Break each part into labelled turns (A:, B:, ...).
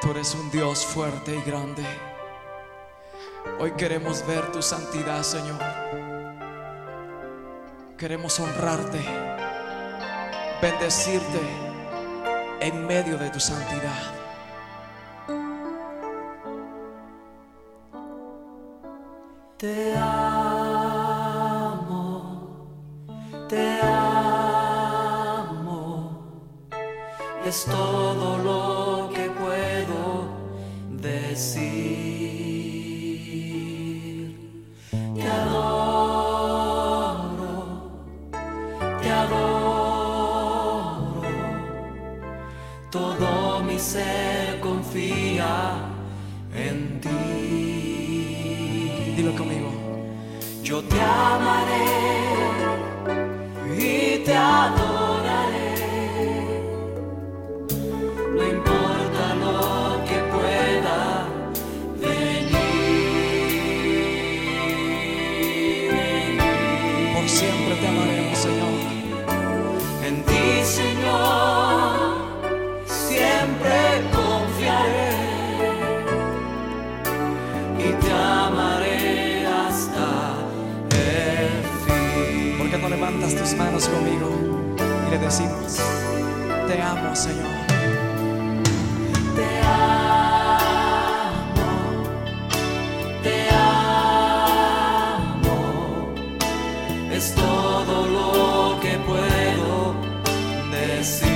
A: Tú eres un Dios fuerte y grande. Hoy queremos ver tu santidad, Señor. Queremos honrarte, bendecirte en medio de tu santidad.
B: Te amo, te amo, es todo lo que puedo decir. Te adoro, te adoro, todo mi ser confía en ti.
A: Dilo conmigo.
B: Yo te amaré y te adoraré.
A: Tus manos conmigo y le decimos, te amo, Señor?
B: Te amo, te amo, es todo lo que puedo decir,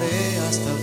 A: Dile,
B: te